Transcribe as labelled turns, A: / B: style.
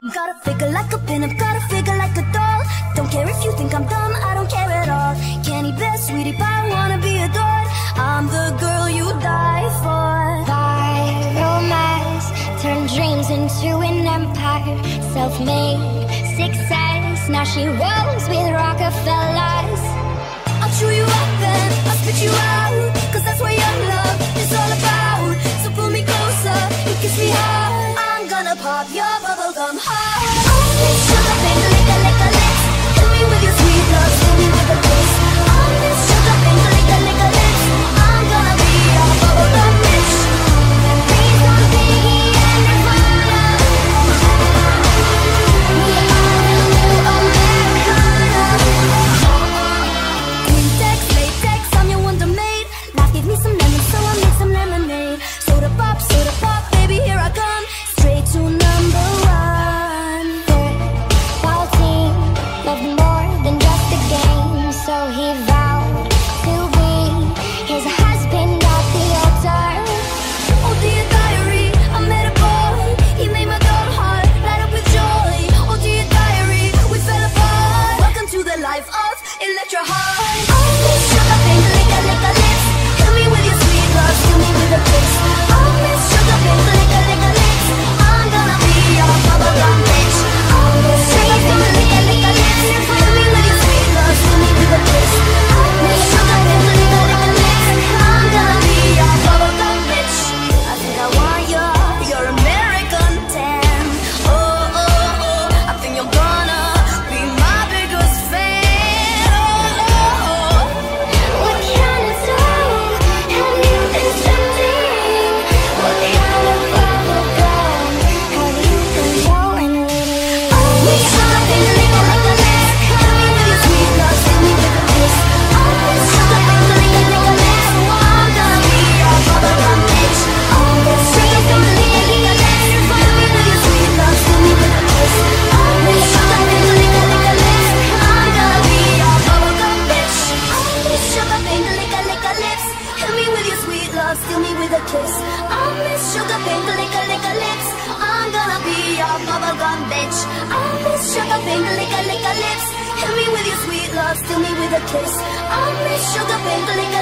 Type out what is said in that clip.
A: Got a figure like a pinup, got a figure like a doll. Don't care if you think I'm dumb, I don't care at all. Candy bear, sweetie pie, wanna be adored. I'm the girl you die for.
B: By romance, turn dreams into an empire. Self-made success, now she rolls with Rockefellers.
A: I'll chew you up and I'll spit you out, cause that's what your love is all about. So pull me closer and kiss me hard. I'm gonna pop your Oh. kiss. I miss sugar pink liquor liquor lips. I'm gonna be your bubblegum bitch. I miss sugar pink liquor liquor lips. Hit me with your sweet love, steal me with a kiss. I miss sugar pink liquor.